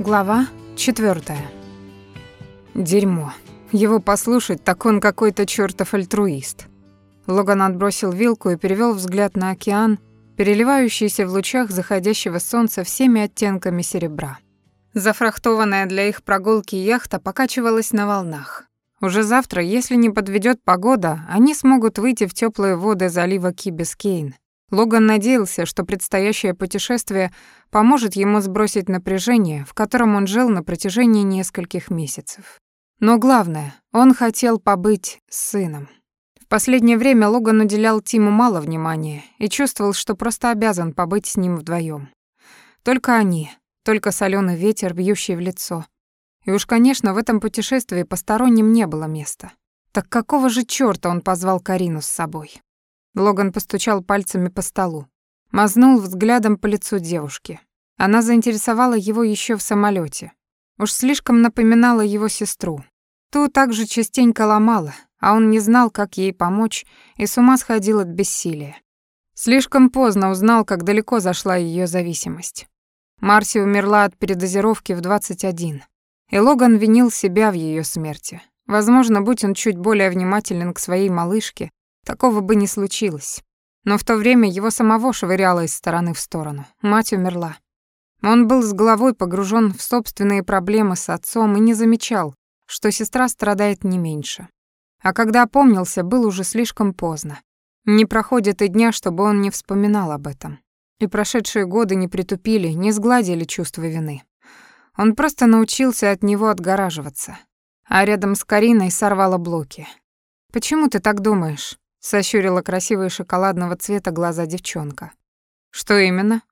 Глава четвертая. Дерьмо. Его послушать, так он какой-то чёртов альтруист. Логан отбросил вилку и перевёл взгляд на океан, переливающийся в лучах заходящего солнца всеми оттенками серебра. Зафрахтованная для их прогулки яхта покачивалась на волнах. Уже завтра, если не подведёт погода, они смогут выйти в тёплые воды залива Ки-Бискейн Логан надеялся, что предстоящее путешествие поможет ему сбросить напряжение, в котором он жил на протяжении нескольких месяцев. Но главное, он хотел побыть с сыном. В последнее время Логан уделял Тиму мало внимания и чувствовал, что просто обязан побыть с ним вдвоем. Только они, только соленый ветер, бьющий в лицо. И уж, конечно, в этом путешествии посторонним не было места. Так какого же чёрта он позвал Карину с собой? Логан постучал пальцами по столу. Мазнул взглядом по лицу девушки. Она заинтересовала его еще в самолете. Уж слишком напоминала его сестру. Ту также частенько ломала, а он не знал, как ей помочь, и с ума сходил от бессилия. Слишком поздно узнал, как далеко зашла ее зависимость. Марси умерла от передозировки в 21, и Логан винил себя в ее смерти. Возможно, будь он чуть более внимателен к своей малышке, Такого бы не случилось. Но в то время его самого швыряло из стороны в сторону. Мать умерла. Он был с головой погружен в собственные проблемы с отцом и не замечал, что сестра страдает не меньше. А когда опомнился, был уже слишком поздно. Не проходит и дня, чтобы он не вспоминал об этом. И прошедшие годы не притупили, не сгладили чувство вины. Он просто научился от него отгораживаться. А рядом с Кариной сорвало блоки. «Почему ты так думаешь?» Сощурила красивые шоколадного цвета глаза девчонка. Что именно?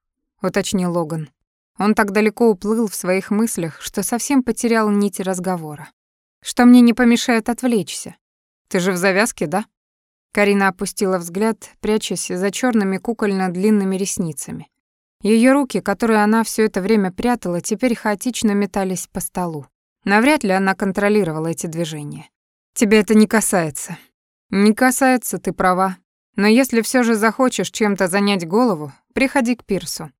уточнил Логан. Он так далеко уплыл в своих мыслях, что совсем потерял нить разговора. Что мне не помешает отвлечься? Ты же в завязке, да? Карина опустила взгляд, прячась за черными кукольно-длинными ресницами. Ее руки, которые она все это время прятала, теперь хаотично метались по столу. Навряд ли она контролировала эти движения. «Тебя это не касается», «Не касается, ты права. Но если все же захочешь чем-то занять голову, приходи к пирсу.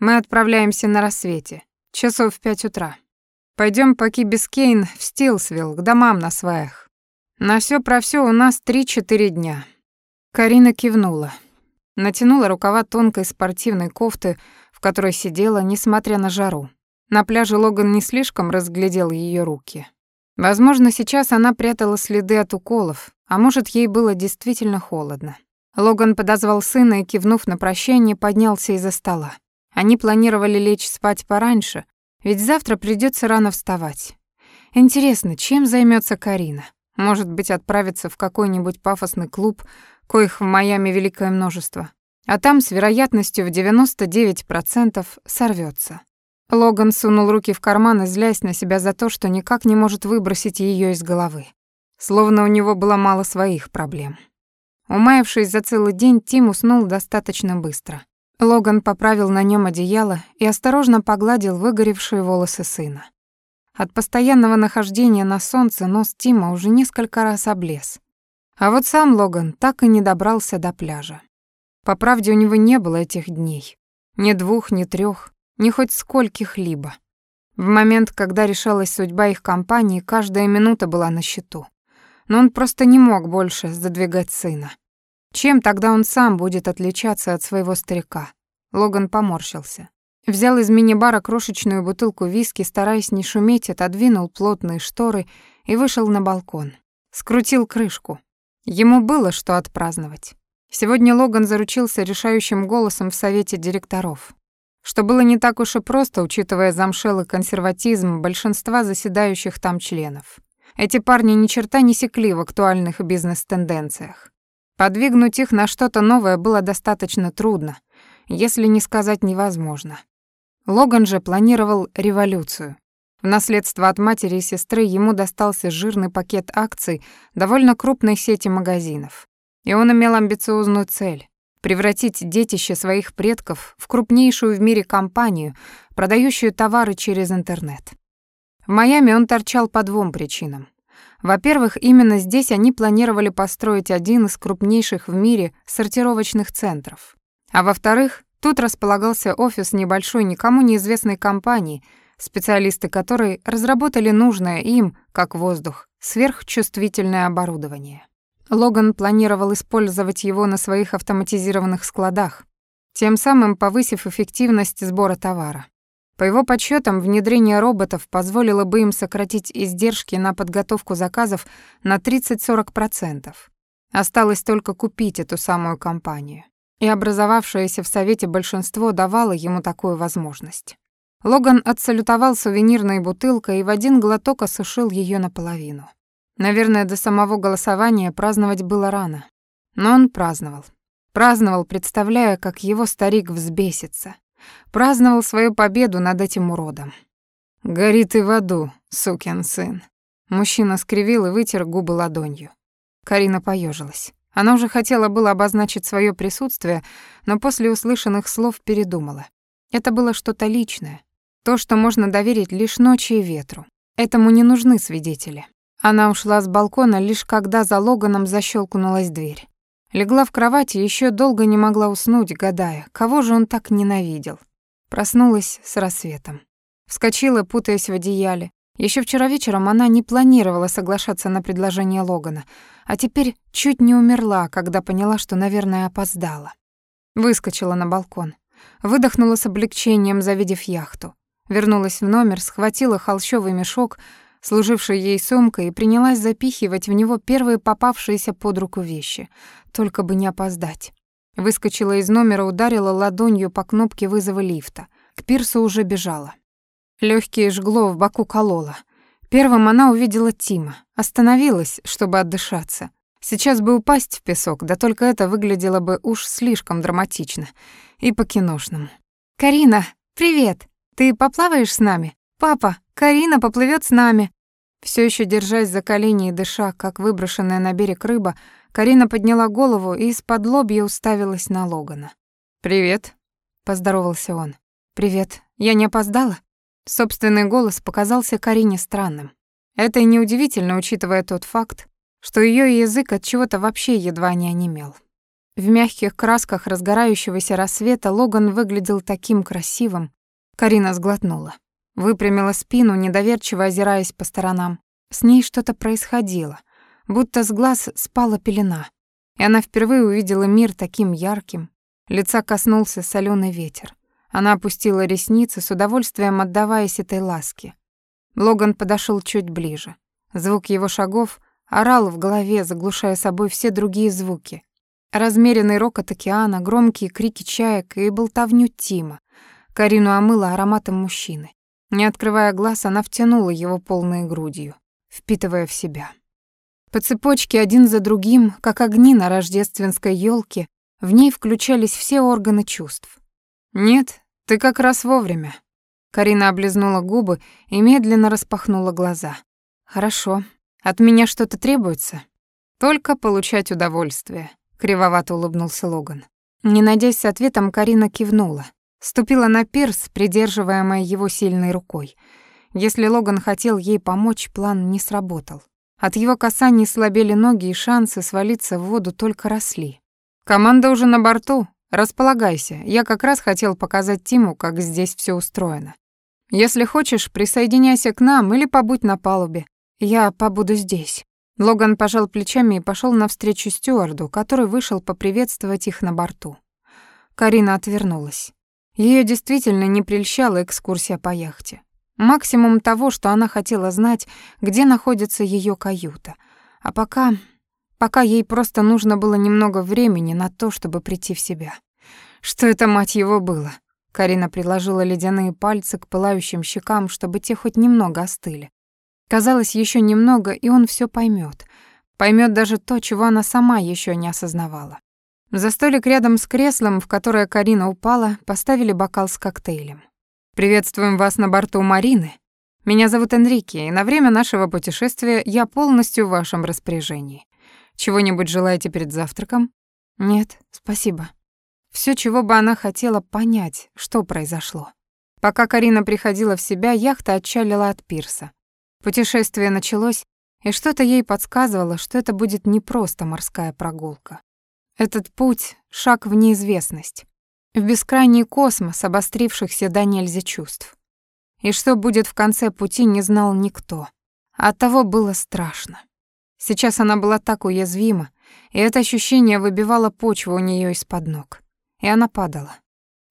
Мы отправляемся на рассвете, часов в пять утра. Пойдем по Кибискейн в Стилсвилл, к домам на сваях. На все про все у нас три-четыре дня». Карина кивнула. Натянула рукава тонкой спортивной кофты, в которой сидела, несмотря на жару. На пляже Логан не слишком разглядел ее руки. Возможно, сейчас она прятала следы от уколов, а может, ей было действительно холодно. Логан подозвал сына и, кивнув на прощание, поднялся из-за стола. Они планировали лечь спать пораньше, ведь завтра придется рано вставать. Интересно, чем займется Карина? Может быть, отправится в какой-нибудь пафосный клуб, коих в Майами великое множество, а там с вероятностью в 99% сорвется. Логан сунул руки в карман, злясь на себя за то, что никак не может выбросить ее из головы словно у него было мало своих проблем. Умаявшись за целый день, Тим уснул достаточно быстро. Логан поправил на нем одеяло и осторожно погладил выгоревшие волосы сына. От постоянного нахождения на солнце нос Тима уже несколько раз облез. А вот сам Логан так и не добрался до пляжа. По правде, у него не было этих дней. Ни двух, ни трех, ни хоть скольких-либо. В момент, когда решалась судьба их компании, каждая минута была на счету но он просто не мог больше задвигать сына. Чем тогда он сам будет отличаться от своего старика? Логан поморщился. Взял из мини-бара крошечную бутылку виски, стараясь не шуметь, отодвинул плотные шторы и вышел на балкон. Скрутил крышку. Ему было что отпраздновать. Сегодня Логан заручился решающим голосом в совете директоров, что было не так уж и просто, учитывая замшелый консерватизм большинства заседающих там членов. Эти парни ни черта не секли в актуальных бизнес-тенденциях. Подвигнуть их на что-то новое было достаточно трудно, если не сказать невозможно. Логан же планировал революцию. В наследство от матери и сестры ему достался жирный пакет акций довольно крупной сети магазинов. И он имел амбициозную цель — превратить детище своих предков в крупнейшую в мире компанию, продающую товары через интернет. В Майами он торчал по двум причинам. Во-первых, именно здесь они планировали построить один из крупнейших в мире сортировочных центров. А во-вторых, тут располагался офис небольшой никому неизвестной компании специалисты которой разработали нужное им, как воздух, сверхчувствительное оборудование. Логан планировал использовать его на своих автоматизированных складах, тем самым повысив эффективность сбора товара. По его подсчетам, внедрение роботов позволило бы им сократить издержки на подготовку заказов на 30-40%. Осталось только купить эту самую компанию. И образовавшееся в Совете большинство давало ему такую возможность. Логан отсалютовал сувенирной бутылкой и в один глоток осушил ее наполовину. Наверное, до самого голосования праздновать было рано. Но он праздновал. Праздновал, представляя, как его старик взбесится. Праздновал свою победу над этим уродом. «Гори ты в аду, сукин сын». Мужчина скривил и вытер губы ладонью. Карина поежилась. Она уже хотела было обозначить свое присутствие, но после услышанных слов передумала. Это было что-то личное, то, что можно доверить лишь ночи и ветру. Этому не нужны свидетели. Она ушла с балкона лишь когда за Логаном защелкнулась дверь. Легла в кровати и еще долго не могла уснуть, гадая, кого же он так ненавидел. Проснулась с рассветом. Вскочила, путаясь в одеяле. Еще вчера вечером она не планировала соглашаться на предложение Логана, а теперь чуть не умерла, когда поняла, что, наверное, опоздала. Выскочила на балкон. Выдохнула с облегчением, завидев яхту. Вернулась в номер, схватила холщовый мешок, служивший ей сумкой, и принялась запихивать в него первые попавшиеся под руку вещи, только бы не опоздать. Выскочила из номера, ударила ладонью по кнопке вызова лифта. К пирсу уже бежала. Лёгкие жгло, в боку кололо. Первым она увидела Тима. Остановилась, чтобы отдышаться. Сейчас бы упасть в песок, да только это выглядело бы уж слишком драматично. И по-киношному. «Карина, привет! Ты поплаваешь с нами? Папа, Карина поплывет с нами!» Все еще держась за колени и дыша, как выброшенная на берег рыба, Карина подняла голову и из-под лобья уставилась на Логана. «Привет», — поздоровался он. «Привет. Я не опоздала?» Собственный голос показался Карине странным. Это и неудивительно, учитывая тот факт, что ее язык от чего-то вообще едва не онемел. В мягких красках разгорающегося рассвета Логан выглядел таким красивым. Карина сглотнула. Выпрямила спину, недоверчиво озираясь по сторонам. С ней что-то происходило — будто с глаз спала пелена, и она впервые увидела мир таким ярким. Лица коснулся соленый ветер. Она опустила ресницы, с удовольствием отдаваясь этой ласке. Логан подошел чуть ближе. Звук его шагов орал в голове, заглушая собой все другие звуки. Размеренный рокот океана, громкие крики чаек и болтовню Тима. Карину омыла ароматом мужчины. Не открывая глаз, она втянула его полной грудью, впитывая в себя. По цепочке один за другим, как огни на рождественской елке, в ней включались все органы чувств. «Нет, ты как раз вовремя». Карина облизнула губы и медленно распахнула глаза. «Хорошо. От меня что-то требуется?» «Только получать удовольствие», — кривовато улыбнулся Логан. Не надеясь с ответом, Карина кивнула. Ступила на пирс, придерживаемая его сильной рукой. Если Логан хотел ей помочь, план не сработал. От его касаний слабели ноги, и шансы свалиться в воду только росли. «Команда уже на борту. Располагайся. Я как раз хотел показать Тиму, как здесь все устроено. Если хочешь, присоединяйся к нам или побудь на палубе. Я побуду здесь». Логан пожал плечами и пошел навстречу стюарду, который вышел поприветствовать их на борту. Карина отвернулась. Ее действительно не прельщала экскурсия по яхте. Максимум того, что она хотела знать, где находится ее каюта. А пока... Пока ей просто нужно было немного времени на то, чтобы прийти в себя. Что это, мать его, было? Карина приложила ледяные пальцы к пылающим щекам, чтобы те хоть немного остыли. Казалось, еще немного, и он все поймет. Поймет даже то, чего она сама еще не осознавала. За столик рядом с креслом, в которое Карина упала, поставили бокал с коктейлем. Приветствуем вас на борту Марины. Меня зовут Энрике, и на время нашего путешествия я полностью в вашем распоряжении. Чего-нибудь желаете перед завтраком? Нет, спасибо. Все, чего бы она хотела понять, что произошло. Пока Карина приходила в себя, яхта отчалила от пирса. Путешествие началось, и что-то ей подсказывало, что это будет не просто морская прогулка. Этот путь — шаг в неизвестность в бескрайний космос обострившихся до нельзя чувств. И что будет в конце пути, не знал никто. Оттого было страшно. Сейчас она была так уязвима, и это ощущение выбивало почву у нее из-под ног. И она падала.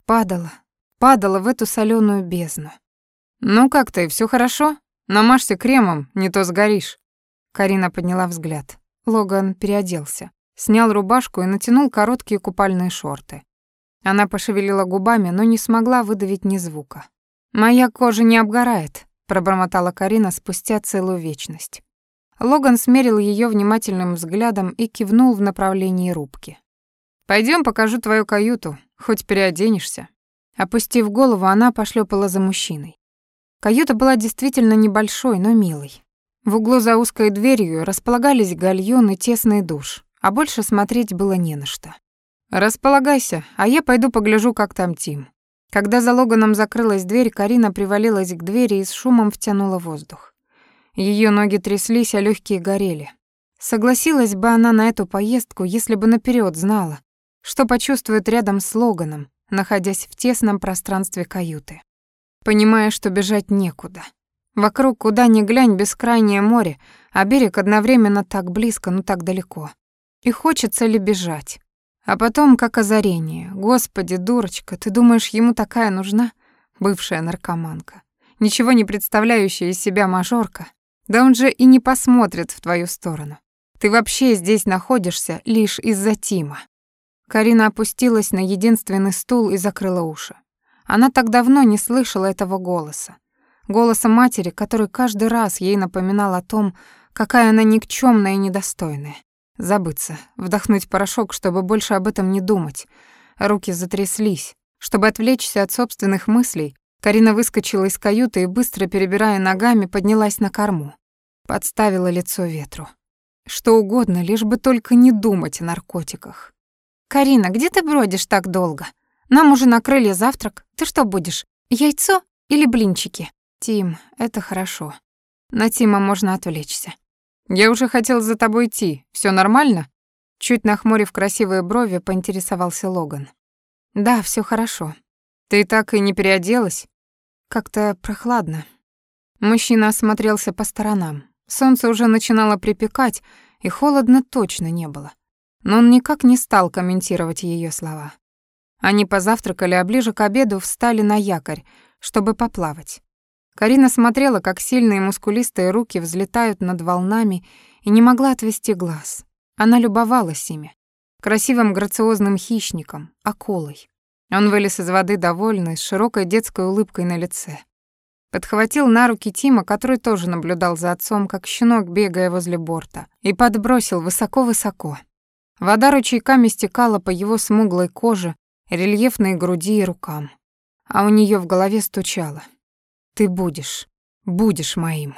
Падала, падала в эту соленую бездну. «Ну как ты, все хорошо? Намажься кремом, не то сгоришь». Карина подняла взгляд. Логан переоделся, снял рубашку и натянул короткие купальные шорты. Она пошевелила губами, но не смогла выдавить ни звука. «Моя кожа не обгорает», — пробормотала Карина спустя целую вечность. Логан смерил ее внимательным взглядом и кивнул в направлении рубки. Пойдем, покажу твою каюту, хоть переоденешься». Опустив голову, она пошлепала за мужчиной. Каюта была действительно небольшой, но милой. В углу за узкой дверью располагались гальюн и тесный душ, а больше смотреть было не на что. «Располагайся, а я пойду погляжу, как там Тим». Когда за Логаном закрылась дверь, Карина привалилась к двери и с шумом втянула воздух. Ее ноги тряслись, а легкие горели. Согласилась бы она на эту поездку, если бы наперед знала, что почувствует рядом с Логаном, находясь в тесном пространстве каюты. Понимая, что бежать некуда. Вокруг, куда ни глянь, бескрайнее море, а берег одновременно так близко, но так далеко. И хочется ли бежать? А потом, как озарение. Господи, дурочка, ты думаешь, ему такая нужна? Бывшая наркоманка. Ничего не представляющая из себя мажорка. Да он же и не посмотрит в твою сторону. Ты вообще здесь находишься лишь из-за Тима. Карина опустилась на единственный стул и закрыла уши. Она так давно не слышала этого голоса. Голоса матери, который каждый раз ей напоминал о том, какая она никчёмная и недостойная. Забыться, вдохнуть порошок, чтобы больше об этом не думать. Руки затряслись. Чтобы отвлечься от собственных мыслей, Карина выскочила из каюты и, быстро перебирая ногами, поднялась на корму. Подставила лицо ветру. Что угодно, лишь бы только не думать о наркотиках. «Карина, где ты бродишь так долго? Нам уже накрыли завтрак. Ты что будешь, яйцо или блинчики?» «Тим, это хорошо. На Тима можно отвлечься». «Я уже хотел за тобой идти. Все нормально?» Чуть нахмурив красивые брови, поинтересовался Логан. «Да, все хорошо. Ты так и не переоделась?» «Как-то прохладно». Мужчина осмотрелся по сторонам. Солнце уже начинало припекать, и холодно точно не было. Но он никак не стал комментировать ее слова. Они позавтракали, а ближе к обеду встали на якорь, чтобы поплавать. Карина смотрела, как сильные мускулистые руки взлетают над волнами, и не могла отвести глаз. Она любовалась ими. Красивым грациозным хищником, акулой. Он вылез из воды довольный, с широкой детской улыбкой на лице. Подхватил на руки Тима, который тоже наблюдал за отцом, как щенок, бегая возле борта, и подбросил высоко-высоко. Вода ручейками стекала по его смуглой коже, рельефной груди и рукам. А у нее в голове стучало. «Ты будешь, будешь моим».